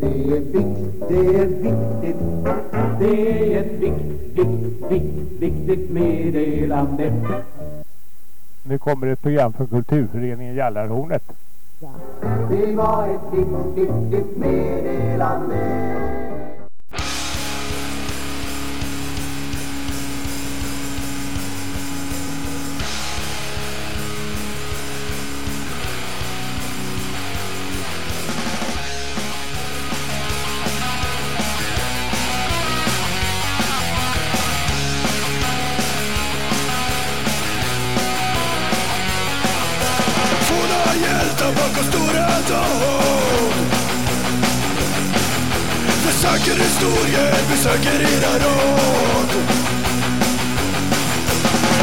Det är viktigt, det är viktigt. Det är ett vikt, vikt, vikt, viktigt meddelande. Nu kommer ett program från Kulturföreningen Jallarhornet. Det var ett vikt, viktigt meddelande söker historier, vi söker era råd.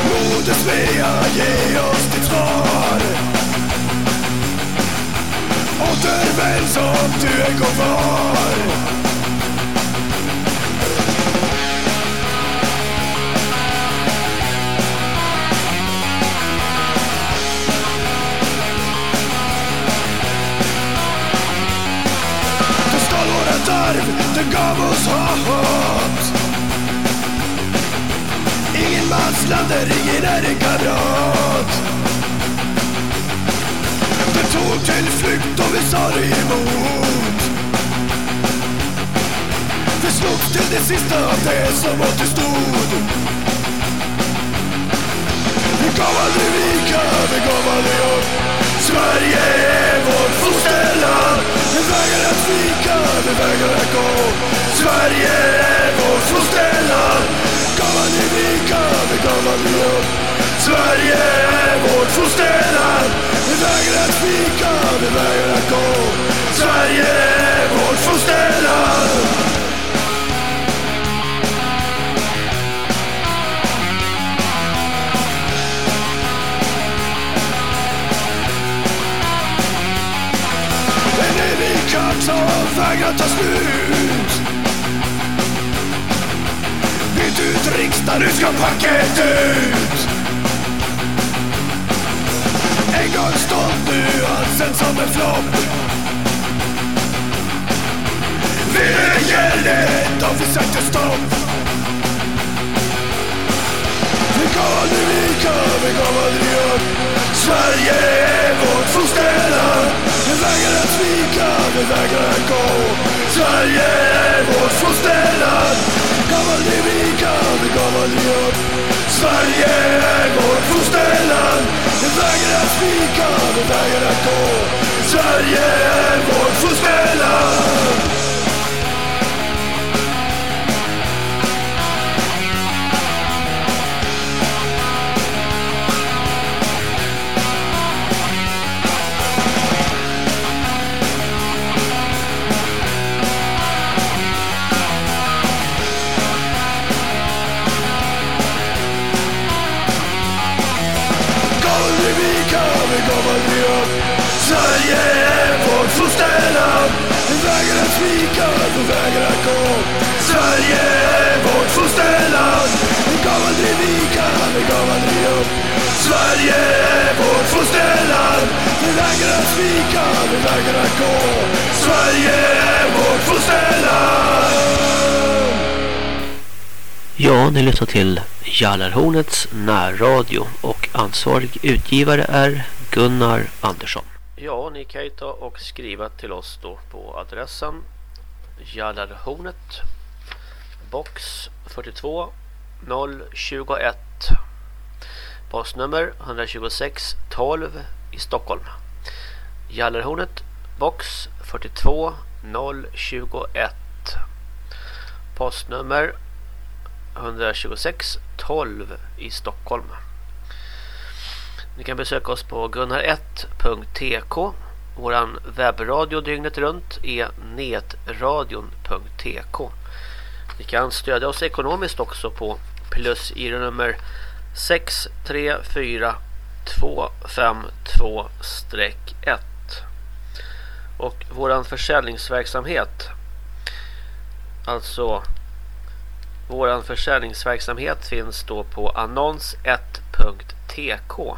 Moder Svea, ge oss ditt svar. Återvänd som du en gång var. Starv, den gav oss hat. Ingen manslander, ingen är en kamrat. Den tog till flykt och vi sa det emot. Vi slogs till det sista av det som återstod. Vi gav aldrig vika, vi gav aldrig upp. Sverige är vårt fosterland. Vi vägrar att svika, vi vägrar att gå. Sverige är vårt fosterland. Gav aldrig vika, vi gav aldrig upp Sverige är vårt fosterland. Vi vägrar att svika, vi vägrar att gå. Sverige är vårt fosterland. Som ta slut. Byt ut riksdagen, nu ska packet ut. En gång stolt, nu ansänd som en flopp. Vi gällde då vi sätter stopp. Vi gav aldrig vika, vi gav aldrig upp Sverige är vårt fosterland vi vägrar att svika, vi vägrar att gå. Sverige är vårt fosterland Vi Gav aldrig vika, vi gav aldrig upp Sverige är vårt fosterland Vi vägrar att svika, vi vägrar att gå. Sverige är vårt fosterland. Sverige är vårt fosterland Vi vägrar att svika, vi vägrar att gå Sverige är vårt fosterland Vi gav aldrig vika, vi gav aldrig upp. Sverige är vårt fosterland Vi vägrar att svika, vi vägrar att gå Sverige är vårt fosterland Ja, ni lyssnar till Jallarhornets närradio och ansvarig utgivare är Gunnar Andersson. Ja, ni kan ju ta och skriva till oss då på adressen Jallarhornet box 42 021 postnummer 126 12 i Stockholm. Jallarhornet box 42 021 postnummer 126 12 i Stockholm. Ni kan besöka oss på gunnar1.tk. Vår webbradio dygnet runt är netradion.tk. Ni kan stödja oss ekonomiskt också på plus i nummer 634252-1 och våran försäljningsverksamhet alltså våran försäljningsverksamhet finns då på annons1.tk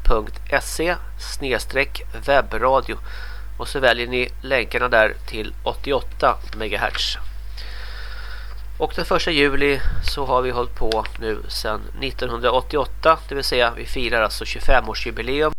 webbradio. Och så väljer ni länkarna där till 88 MHz. Och den första juli så har vi hållit på nu sedan 1988, det vill säga vi firar alltså 25-årsjubileum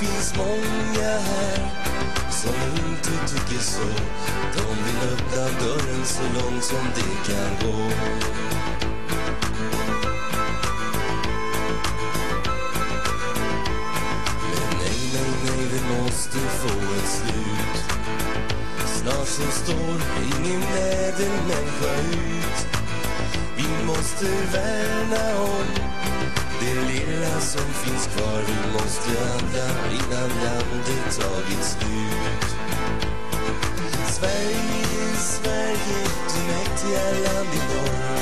finns många här som inte tycker så. De vill öppna dörren så långt som det kan gå. Men nej, nej, nej, vi måste få ett slut. Snart så står ingen ädelmänniska ut. Vi måste värna om det lilla som finns kvar. Vi måste handla innan landet tagit slut Sverige, Sverige, du mäktiga land i norr.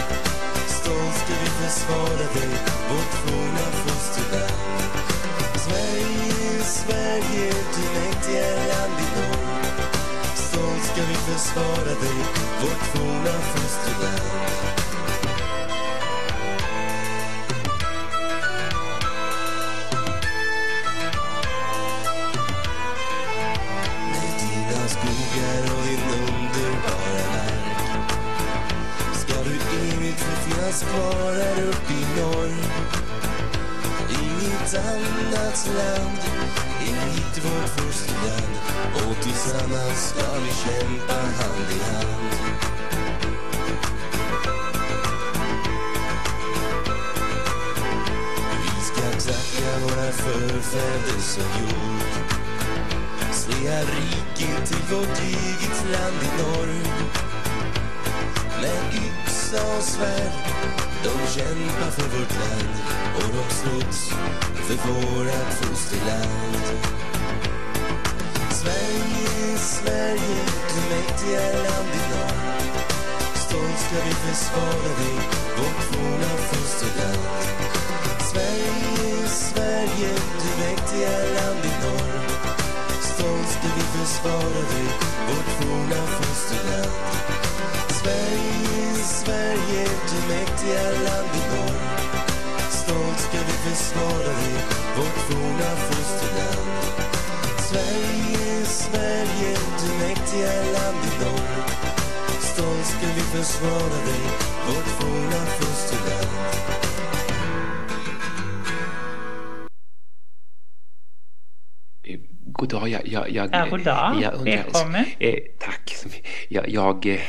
Stolt ska vi försvara dig, vårt forna fosterland. Sverige, Sverige, du mäktiga land i norr. Stolt ska vi försvara dig, vårt forna fosterland. varar upp i norr. Inget annat land, inget vårt fosterland. Och tillsammans ska vi kämpa hand i hand. Vi ska tacka våra förfäder som gjort. Svea rike till vårt eget land i norr. Med yxa och svärd De kämpar för vårt land. Och de slåss för vårat fosterland. Sverige, Sverige, du mäktiga land i norr Stolt ska vi försvara dig, vårt forna fosterland. Sverige, Sverige, du mäktiga land i norr Stolt ska vi försvara dig, vårt forna fosterland. Sverige, Sverige, du mäktiga land i norr. Stolt ska vi försvara dig, vårt forna fosterland. Sverige, Sverige, du mäktiga land i norr. Stolt ska vi försvara dig, vårt forna fosterland. God dag, jag... jag, jag Ja, god dag. jag undrar- Välkommen. Eh, tack. Jag... jag eh,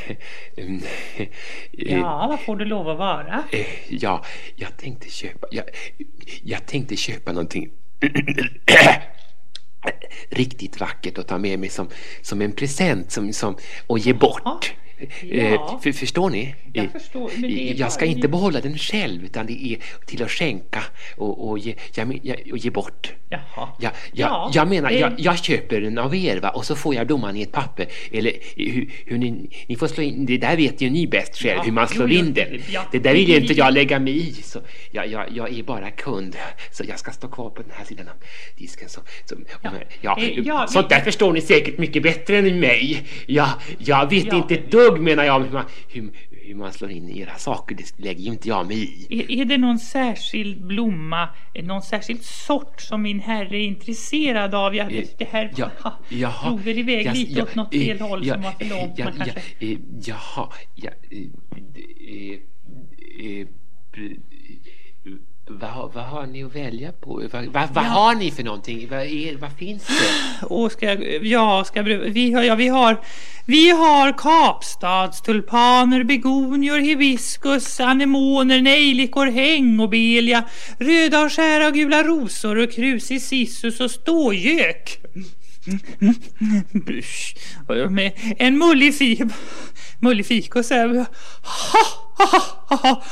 mm, eh, Ja, vad får du lov att vara? eh, ja, jag tänkte köpa... Jag, jag tänkte köpa någonting riktigt vackert att ta med mig som, som en present som, som, och ge bort. Eh, Ja. för, förstår ni? Jag Eh, förstår, är jag ska bara- inte behålla den själv utan det är till att skänka och, och, ge, jag, jag, och ge bort. Jaha. Ja, ja, Ja, jag menar, eh. jag, jag köper den av er va? och så får jag blomman i ett papper. Eller hur, hur ni, ni får slå in, det där vet ju ni bäst själv Ja, hur man slår jo, in den. ja. Det där vill ju inte jag lägga mig i. Så jag, jag, jag är bara kund. Så jag ska stå kvar på den här sidan av disken. Så, så, Ja. ja, Eh, ja, sånt där förstår ni säkert mycket bättre än mig. Jag, jag vet Ja. inte ett dugg menar jag hur man, hur, hur man slår in i era saker. Det lägger ju inte jag mig i. Är, är det någon särskild blomma, eh, någon särskild sort som min herre är intresserad av? Jag, Eh, det här ja, ha, jaha. drog väl iväg Ja, lite ja, åt något eh, fel håll ja, som var för långt. ja, man ja, kanske... eh, Jaha, ja, eh, eh, eh, eh, vad, har- vad har ni att välja på? Vad, vad, vad Ja. har ni för någonting? Vad, är, vad finns det? Och ska jag, ja, ska vi har, ja, vi har, vi har kapstadstulpaner, begonior, hibiskus, anemoner, nejlikor, hängobelia, röda och skära och gula rosor och krusisissus och stågök. Usch. Och Med en mullig fi, mullig fikus här. Ha, ha, ha, ha.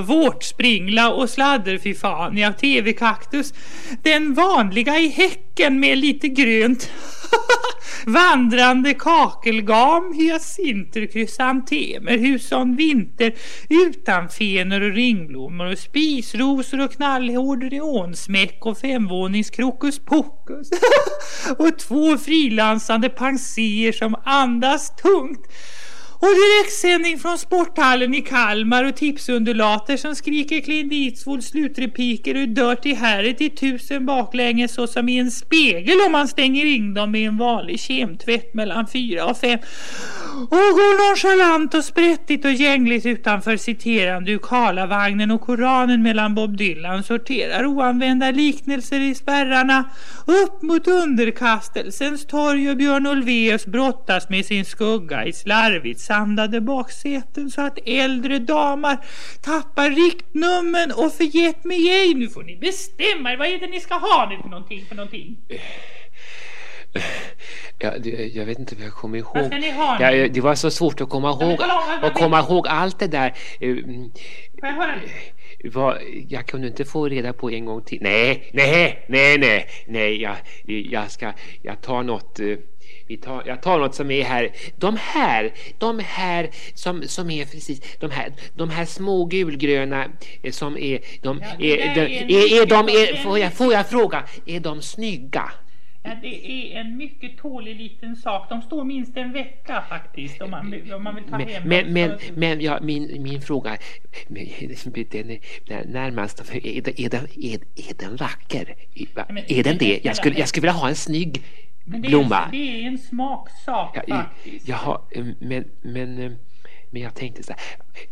Vårtspringla och sladderfifania, tv-kaktus. Den vanliga i häcken med lite grönt. Vandrande kakelgam, hyacinter, krysantemer, huson vinter, utan fenor och ringblommor och spisrosor och knallhård neonsmäck och femvåningskrokus pokus. och två frilansande panser som andas tungt. Och direktsändning från sporthallen i Kalmar och tipsundulater som skriker Clint Eastwood slutrepliker ur Dirty Harry till tusen baklänges så som i en spegel om man stänger in dem med en vanlig kemtvätt mellan fyra och fem. Och går nonchalant och sprättigt och gängligt utanför citerande ur Karlavagnen och Koranen mellan Bob Dylan sorterar oanvända liknelser i spärrarna upp mot underkastelsens torg och Björn Ulvaeus brottas med sin skugga i slarvigt sandade baksäten så att äldre damer tappar riktnummen och förgett mig ej. Nu får ni bestämma er. Vad är det ni ska ha nu för någonting? För någonting? Ja, jag vet inte vad jag kommer ihåg. Vad ska ni ha nu? Ja, det var så svårt att komma ihåg, att komma ihåg allt det där. Eh, Får jag höra? Vad, jag kunde inte få reda på en gång till. Nej, nej, nej, nej, nej, jag, jag ska, jag tar något. Vi tar, jag tar något som är här. De här, de här som, som är precis, de här, de här små gulgröna eh, som är, de, Ja, är, de, är är, är de, är, får, jag, får jag fråga, är de snygga? Ja, det är en mycket tålig liten sak. De står minst en vecka faktiskt om man, om man vill ta Men, hem men, men, men ja, min, min fråga, den är närmast, är, den- är, är, är den vacker? Är den det? Jag skulle, jag skulle vilja ha en snygg Men det är, blomma. det är en smaksak Ja, faktiskt. Jaha, eh, men, men, eh, men jag tänkte så här,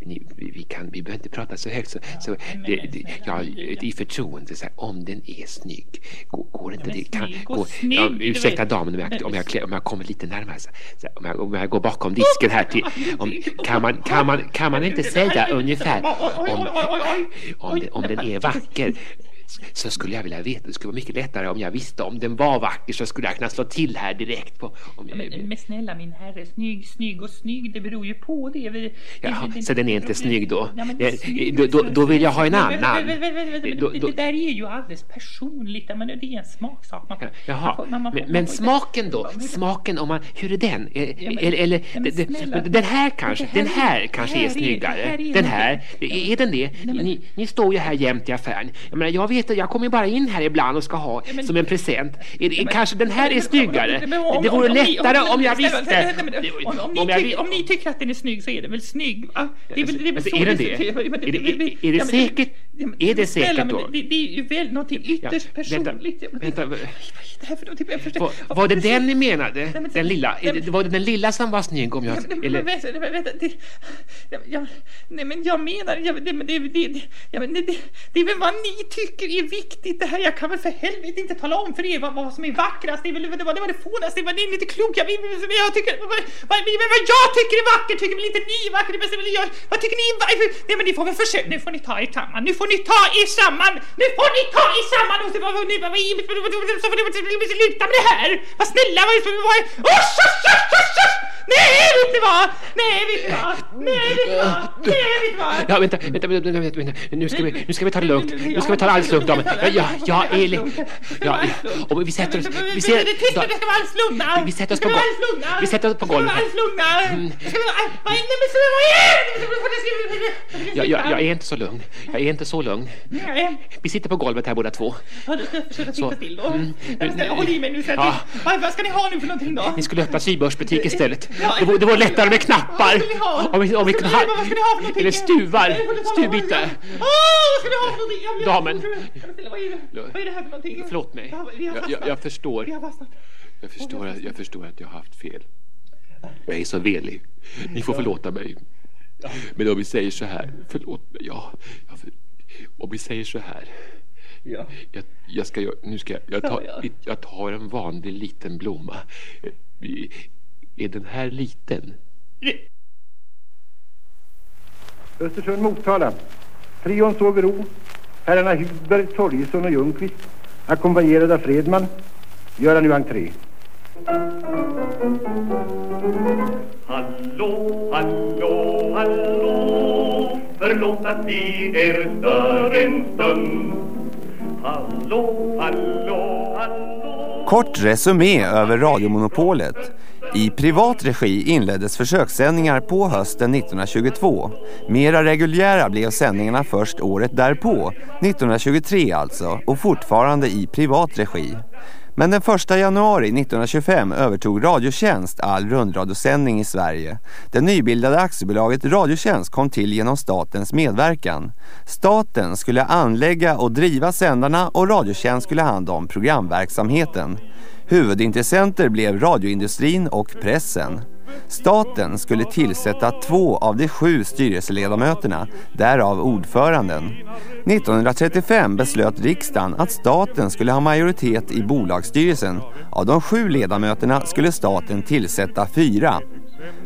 ni, vi, kan, vi behöver inte prata så högt. Så, så men- det, det, ja, i förtroende, så här, om den är snygg, går, går inte men det? Kan, snygg går, snygg, ja, ursäkta vet. damen om jag, om, jag, om jag kommer lite närmare. Så, så, om, jag, om jag går bakom disken här till, om, kan, man, kan, man, kan man inte säga ungefär om, om, den, om den är vacker? Så skulle jag vilja veta, det skulle vara mycket lättare om jag visste om den var vacker så skulle jag kunna slå till här direkt på om, Men, men snälla min herre, snygg, snygg och snygg, det beror ju på det. Vi- Jaha, det- så den är inte snygg då? Ja, men Det- snygg- då- då- då vill jag ha en Men- annan. men- men- men- men- men- Det där är ju alldeles personligt, men det är en smaksak. Man Jaha, får- man- får- men, man men får inte- smaken då? Men- Smaken, om man, hur är den? Eh, men- Eller, ja, men den här kanske, här den här kanske här är snyggare. är Den här, är den det? men- Ni, ni står ju här jämt i affären. Jag menar, jag vet jag kommer bara in här ibland och ska ha Ja, men- som en present. Men- kanske den här är snyggare. men om- Det vore om- om ni- lättare om- jag visste. Om, ni tycker, att den är snygg så är den väl snygg va? Det är väl, det är väl Alltså, så är det? Är det- är det säkert? Är det säkert då? Det, är ju väl någonting ytterst personligt. Vänta, Var, det den ni menade? Den lilla? Var det den lilla som var snygg om Ja, jag... nej men jag menar, det är väl vad ni tycker tycker det är viktigt det här. Jag kan väl för helvete inte tala om för er vad, vad som är vackrast. Det är väl det, var det, var det fånigaste, det var det är inte klokt. Jag, vad jag tycker, vad, vad, men vad jag tycker är vackert tycker väl inte ni är vackert. Men, men, jag, vad tycker ni är? Nej men ni får väl försöka, nu får ni ta er samman. Nu får ni ta er samman. Nu får ni ta er samman. Och så får ni sluta med det här. Vad snälla, vad, usch, usch, usch, usch, usch. Nej, vet ni vad? Nej, vet ni vad? Nej, vet ni vad? Nej, vet ni vad? Ja, vänta, vänta, vänta, vänta, vänta. Nu, ska vi, nu ska vi ta det lugnt. Nu ska vi ta det alldeles lugnt, damen. Ja, ja, ja, Elin. Ja, och vi sätter oss... Vi, ser, tyst, det ska vara alldeles lugna. Vi sätter oss på vara gol- alldeles lugna. vi sätter oss på Det ska vara golvet. Mm. alldeles lugna. Vara... Vad är det? Det? jag, jag, jag är inte så lugn. Jag är inte så lugn. Vi sitter på golvet här båda två. Ja, då ska jag försöka Så. sitta still då. Mm. Håll i mig nu vad ska ni ha nu för någonting då? Ni skulle öppna sybörsbutik istället. Ja. Det vore, det vore lättare med knappar. Om vi, om vi kunde ha? Eller stuvar. Stuvbitar. Åh, vad ska ni ha för någonting? Jag- Damen. Vad är det? Här för någonting? Förlåt mig. Jag, jag, förstår. Jag förstår, att, jag förstår att jag har haft fel. Jag är så velig. Ni får förlåta mig. Men om vi säger så här. Förlåt mig. Ja, om vi säger så här. Ja. Jag, jag ska, nu ska jag, jag, tar, Ja, ja. jag tar en vanlig liten blomma. Är den här liten? Östersund Motala. Trion Sågero. Herrarna Hudberg, Torgesson och Ljungqvist. Ackompanjerade av Fredman. Göra nu entré. Hallå, hallå, hallå Förlåt att vi er stör en stund hallå, hallå Kort resumé över radiomonopolet. I privat regi inleddes försökssändningar på hösten 1922. Mera reguljära blev sändningarna först året därpå, 1923 alltså, och fortfarande i privat regi. Men den 1 januari 1925 övertog Radiotjänst all rundradiosändning i Sverige. Det nybildade aktiebolaget Radiotjänst kom till genom statens medverkan. Staten skulle anlägga och driva sändarna och Radiotjänst skulle ha hand om programverksamheten. Huvudintressenter blev radioindustrin och pressen. Staten skulle tillsätta två av de sju styrelseledamöterna, därav ordföranden. 1935 beslöt riksdagen att staten skulle ha majoritet i bolagsstyrelsen. Av de sju ledamöterna skulle staten tillsätta fyra.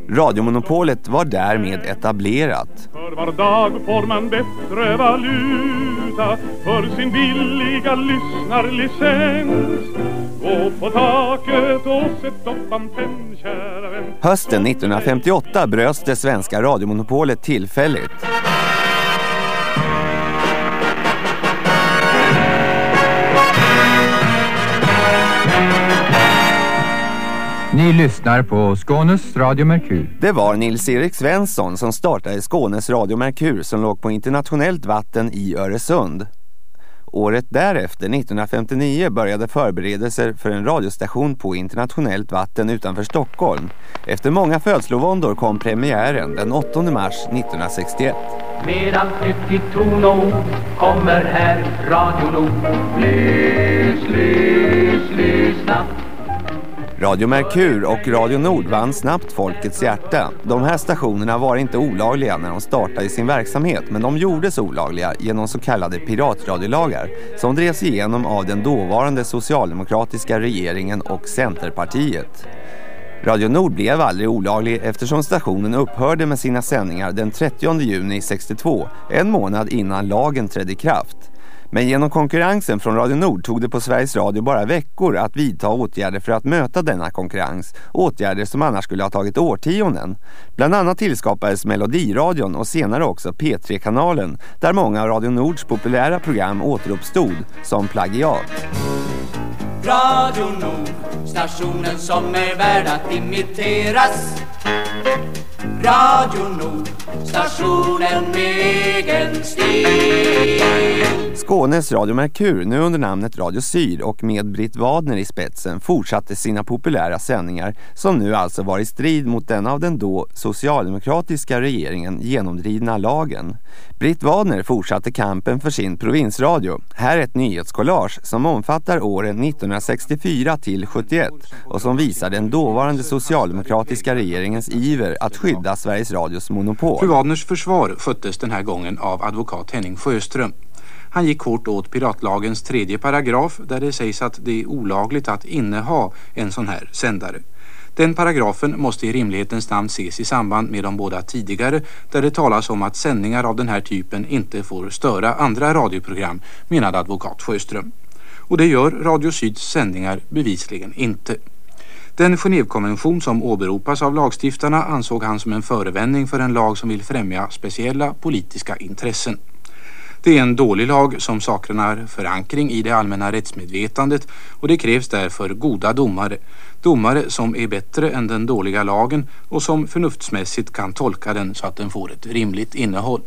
Radiomonopolet var därmed etablerat. För var dag får man bättre valuta För sin billiga lyssnarlicens Gå på taket och sätt upp antenn, kära vän Hösten 1958 bröts det svenska radiomonopolet tillfälligt. Ni lyssnar på Skånes Radio Merkur. Det var Nils-Erik Svensson som startade Skånes Radio Merkur som låg på internationellt vatten i Öresund. Året därefter, 1959, började förberedelser för en radiostation på internationellt vatten utanför Stockholm. Efter många födslovåndor kom premiären den 8 mars 1961. Med allt nytt i ton och ord kommer här Radio Nord. Lys, lys, lyssna. Radio Merkur och Radio Nord vann snabbt folkets hjärta. De här stationerna var inte olagliga när de startade sin verksamhet men de gjordes olagliga genom så kallade piratradiolagar som drevs igenom av den dåvarande socialdemokratiska regeringen och Centerpartiet. Radio Nord blev aldrig olaglig eftersom stationen upphörde med sina sändningar den 30 juni 62, en månad innan lagen trädde i kraft. Men genom konkurrensen från Radio Nord tog det på Sveriges Radio bara veckor att vidta åtgärder för att möta denna konkurrens. Åtgärder som annars skulle ha tagit årtionden. Bland annat tillskapades Melodiradion och senare också P3-kanalen där många av Radio Nords populära program återuppstod som plagiat. Radio Nord, stationen som är värd att imiteras. Radio Nord, Stationen med egen stil Skånes Radio Merkur, nu under namnet Radio Syd och med Britt Wadner i spetsen, fortsatte sina populära sändningar som nu alltså var i strid mot den av den då socialdemokratiska regeringen genomdrivna lagen. Britt Wadner fortsatte kampen för sin provinsradio. Här är ett nyhetskollage som omfattar åren 1964 till 71 och som visar den dåvarande socialdemokratiska regeringens iver att skydda Sveriges Radios monopol. Fru Wadners försvar sköttes den här gången av advokat Henning Sjöström. Han gick kort åt piratlagens tredje paragraf där det sägs att det är olagligt att inneha en sån här sändare. Den paragrafen måste i rimlighetens namn ses i samband med de båda tidigare där det talas om att sändningar av den här typen inte får störa andra radioprogram, menade advokat Sjöström. Och det gör Radio Syds sändningar bevisligen inte. Den Genèvekonvention som åberopas av lagstiftarna ansåg han som en förevändning för en lag som vill främja speciella politiska intressen. Det är en dålig lag som saknar förankring i det allmänna rättsmedvetandet och det krävs därför goda domare. Domare som är bättre än den dåliga lagen och som förnuftsmässigt kan tolka den så att den får ett rimligt innehåll.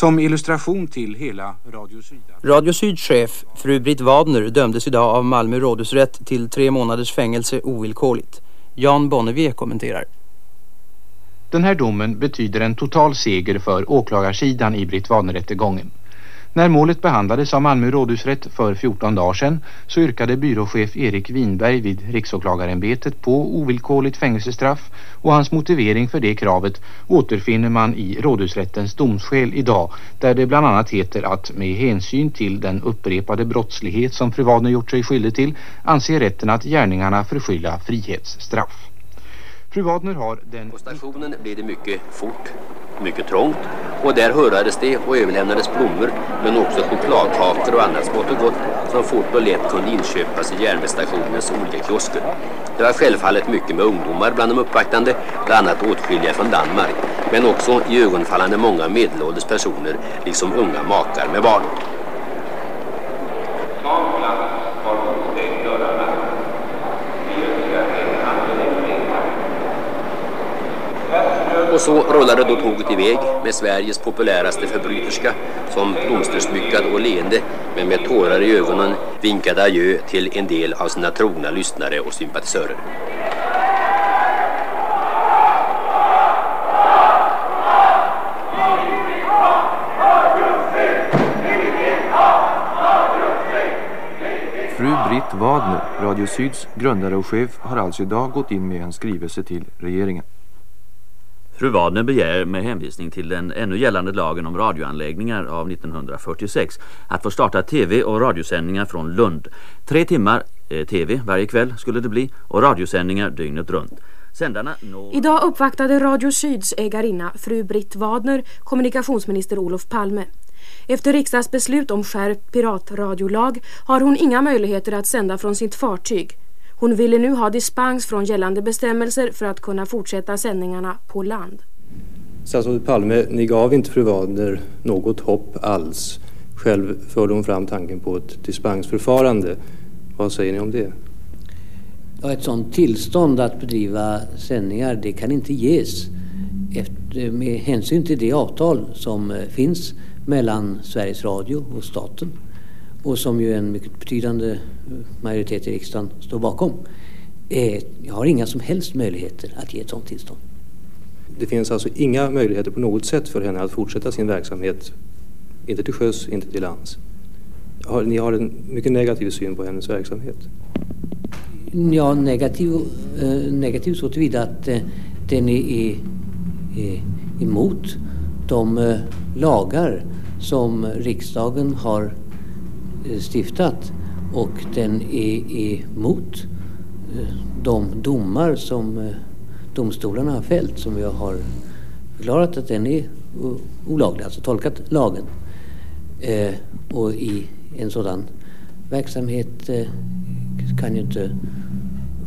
Som illustration till hela Radio Syd. Radio Syd-chef fru Britt Wadner dömdes idag av Malmö rådhusrätt till tre månaders fängelse ovillkorligt. Jan Bonnevier kommenterar. Den här domen betyder en total seger för åklagarsidan i Britt Wadner-rättegången. När målet behandlades av Malmö rådhusrätt för 14 dagar sedan så yrkade byråchef Erik Winberg vid riksåklagarämbetet på ovillkorligt fängelsestraff och hans motivering för det kravet återfinner man i rådhusrättens domskäl idag där det bland annat heter att med hänsyn till den upprepade brottslighet som fru Wadner gjort sig skyldig till anser rätten att gärningarna förskylla frihetsstraff. Fru Wadner har den... På stationen blir det mycket fort, mycket trångt och där hurrades det och överlämnades blommor men också chokladkakor och annat smått och gott som fort och lätt kunde inköpas i järnvägsstationens olika kiosker. Det var självfallet mycket med ungdomar bland de uppvaktande, bland annat åtskilliga från Danmark men också i ögonfallande många medelålders personer liksom unga makar med barn. Och så rullade då tåget iväg med Sveriges populäraste förbryterska som blomstersmyckad och leende men med tårar i ögonen vinkade adjö till en del av sina trogna lyssnare och sympatisörer. Fru Britt Wadner, Radio Syds grundare och chef, har alltså idag gått in med en skrivelse till regeringen. Fru Wadner begär med hänvisning till den ännu gällande lagen om radioanläggningar av 1946 att få starta tv- och radiosändningar från Lund. Tre timmar eh, tv varje kväll skulle det bli och radiosändningar dygnet runt. Sändarna når... Idag uppvaktade Radio Syds ägarinna, fru Britt Wadner, kommunikationsminister Olof Palme. Efter riksdagsbeslut om skärpt piratradiolag har hon inga möjligheter att sända från sitt fartyg. Hon ville nu ha dispens från gällande bestämmelser för att kunna fortsätta sändningarna på land. Statsrådet Palme, ni gav inte fru Wadner något hopp alls. Själv förde hon fram tanken på ett dispensförfarande. Vad säger ni om det? Ja, ett sådant tillstånd att bedriva sändningar det kan inte ges efter, med hänsyn till det avtal som eh, finns mellan Sveriges Radio och staten och som ju en mycket betydande majoritet i riksdagen står bakom. Eh, jag har inga som helst möjligheter att ge ett sådant tillstånd. Det finns alltså inga möjligheter på något sätt för henne att fortsätta sin verksamhet, inte till sjöss, inte till lands. Ni har en mycket negativ syn på hennes verksamhet. Ja, negativ, eh, negativ så tillvida att eh, den är, emot de eh, lagar som riksdagen har stiftat och den är emot eh, de domar som eh, domstolarna har fällt som jag har förklarat att den är olaglig, alltså tolkat lagen. Eh, och i en sådan verksamhet eh, kan ju inte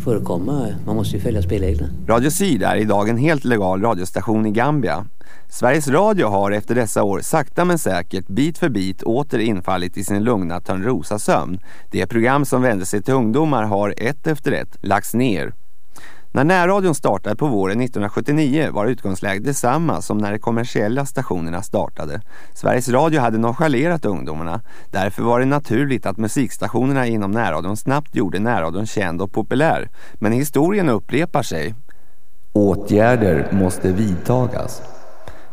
förekomma. Man måste ju följa spelreglerna. Radio Syd är idag en helt legal radiostation i Gambia. Sveriges Radio har efter dessa år sakta men säkert bit för bit åter infallit i sin lugna Törnrosa-sömn. Det program som vände sig till ungdomar har ett efter ett lagts ner. När närradion startade på våren 1979 var utgångsläget detsamma som när de kommersiella stationerna startade. Sveriges Radio hade nonchalerat ungdomarna. Därför var det naturligt att musikstationerna inom närradion snabbt gjorde närradion känd och populär. Men historien upprepar sig. Åtgärder måste vidtagas.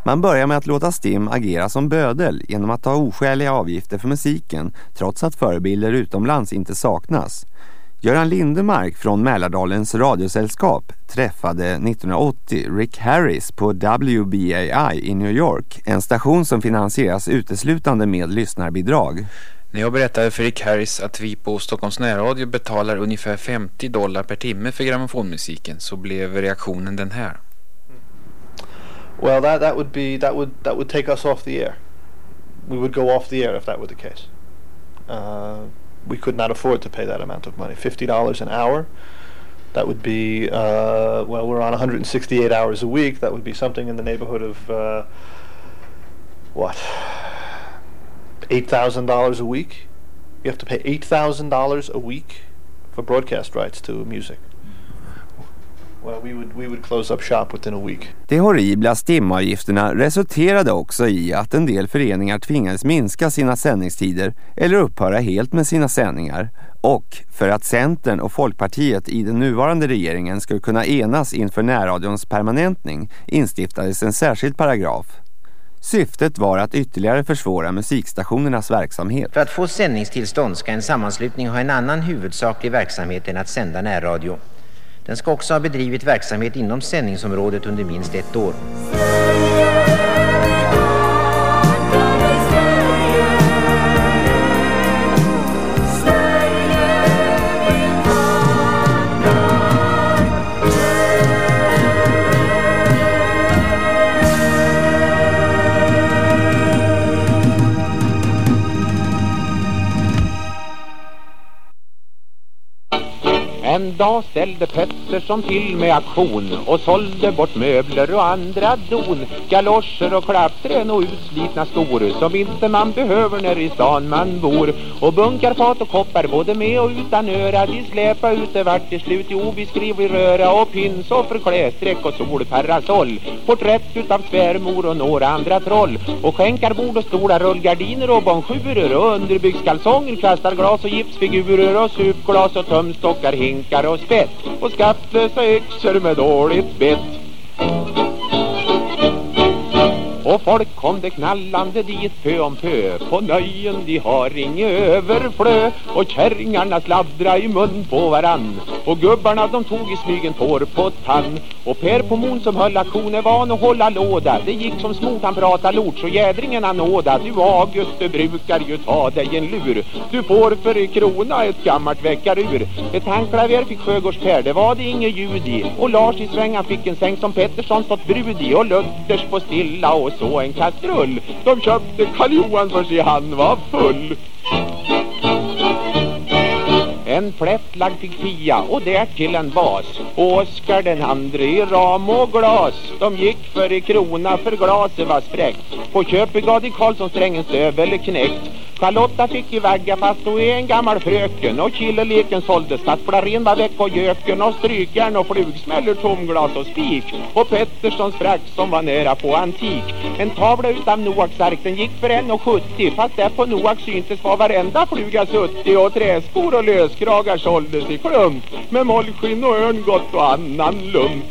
Man börjar med att låta STIM agera som bödel genom att ta oskäliga avgifter för musiken trots att förebilder utomlands inte saknas. Göran Lindemark från Mälardalens radiosällskap träffade 1980 Rick Harris på WBAI i New York, en station som finansieras uteslutande med lyssnarbidrag. När jag berättade för Rick Harris att vi på Stockholms närradio betalar ungefär 50 dollar per timme för grammofonmusiken så blev reaktionen den här. Well, that that would be that would that would take us off the air. We would go off the air if that were the case. Uh, we could not afford to pay that amount of money. Fifty dollars an hour. That would be uh, well, we're on 168 hours a week. That would be something in the neighborhood of uh, what eight thousand dollars a week. You have to pay eight thousand dollars a week for broadcast rights to music. Well, we would, we would close up shop within a week. De horribla stimavgifterna resulterade också i att en del föreningar tvingades minska sina sändningstider eller upphöra helt med sina sändningar. Och för att Centern och Folkpartiet i den nuvarande regeringen skulle kunna enas inför närradions permanentning instiftades en särskild paragraf. Syftet var att ytterligare försvåra musikstationernas verksamhet. För att få sändningstillstånd ska en sammanslutning ha en annan huvudsaklig verksamhet än att sända närradio. Den ska också ha bedrivit verksamhet inom sändningsområdet under minst ett år. En dag ställde Pettersson till med aktion och sålde bort möbler och andra don. Galoscher och klappträn och utslitna skor som inte man behöver när i stan man bor. Och bunkar, fat och koppar både med och utan öra De släpa ut det vart till slut. I obeskrivlig röra Och pinsoffer, klästräck och solparasoll. Porträtt utav svärmor och några andra troll. Och skänkarbord och stora rullgardiner och bonjurer Och underbyggskalsonger, kastarglas och gipsfigurer Och supglas och tömstockar, hinkar och spett. Och skattlösa yxor med dåligt bett. Och folk kom det knallande dit pö om pö. På nöjen de har inget överflö. Och kärringarna sladdra i mun på varann. Och gubbarna de tog i smygen tår på tann. Och Per på mon som höll aktion är van att hålla låda. Det gick som smort han prata lort så jädringen han nåda. Du August du brukar ju ta dig en lur. Du får för i krona ett gammalt väckarur. Ett handklaver fick Sjögårds Per det var det inget ljud i. Och Lars i svängan fick en säng som Pettersson stått brud i. Och Luthers på stilla och så en kastrull. De köpte Karl Johan för sig han var full. En plättlagd fick Pia och därtill en vas Och Oskar den andre i ram och glas. De gick för i krona för glaset var spräckt På köpet gav de Karlsson strängen stövel knäckt. Charlotta fick i vagga fast hon är en gammal fröken. Och killeleken såldes Kasplar var väck och göken Och strykjärn och flugsmäller tomglas och spik. Och Petterssons frack som var nära på antik. En tavla utav Noaks ark den gick för 1,70 Fast där på Noak syntes var varenda fluga suttig Och träskor och löskragar såldes i klump Med mollskinn och örngott och annan lump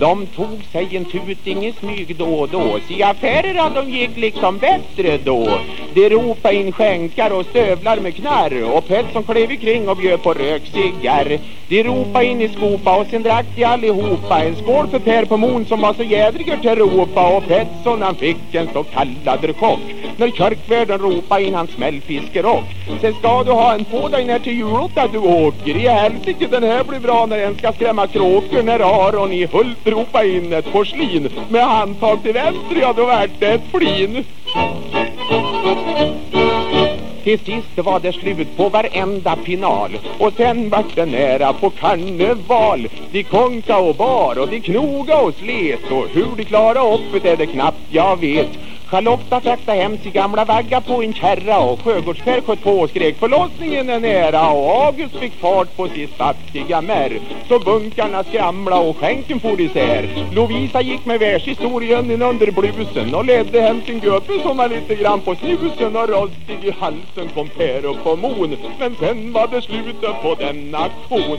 de tog sig en tuting i smyg då och då. Se affärerna de gick liksom bättre då. De ropa in skänkar och stövlar med knarr. Och Petson klev ikring och bjöd på rökcigarr. De ropa in i skopa och sen drack de allihopa. En skål för Per på Mon som var så jädriger till ropa. Och Petson han fick en så kallad chock. När kyrkvärden ropa in hans smällfiskerock. Sen ska du ha en på dig när till julotta du åker. I helsike den här blir bra när en ska skrämma kråkor När Aron i Hult ropa in ett porslin. Med handtag till vänster, ja då vart det ett flin. Till sist var det slut på varenda final. Och sen vart det nära på karneval. De konka och bar och de knoga och slet. Och hur de klara upp det är det knappt jag vet. Charlotta fraktade hem sin gamla vagga på en kärra och Sjögårdskär sköt på och skrek förlossningen är nära och August fick fart på sitt fattiga märr så bunkarna skramla och skänken for isär. Lovisa gick med världshistorien under blusen och ledde hem sin gubbe som var lite grann på snusen och rostig i halsen kom Per och kommun men sen var det slutet på den aktion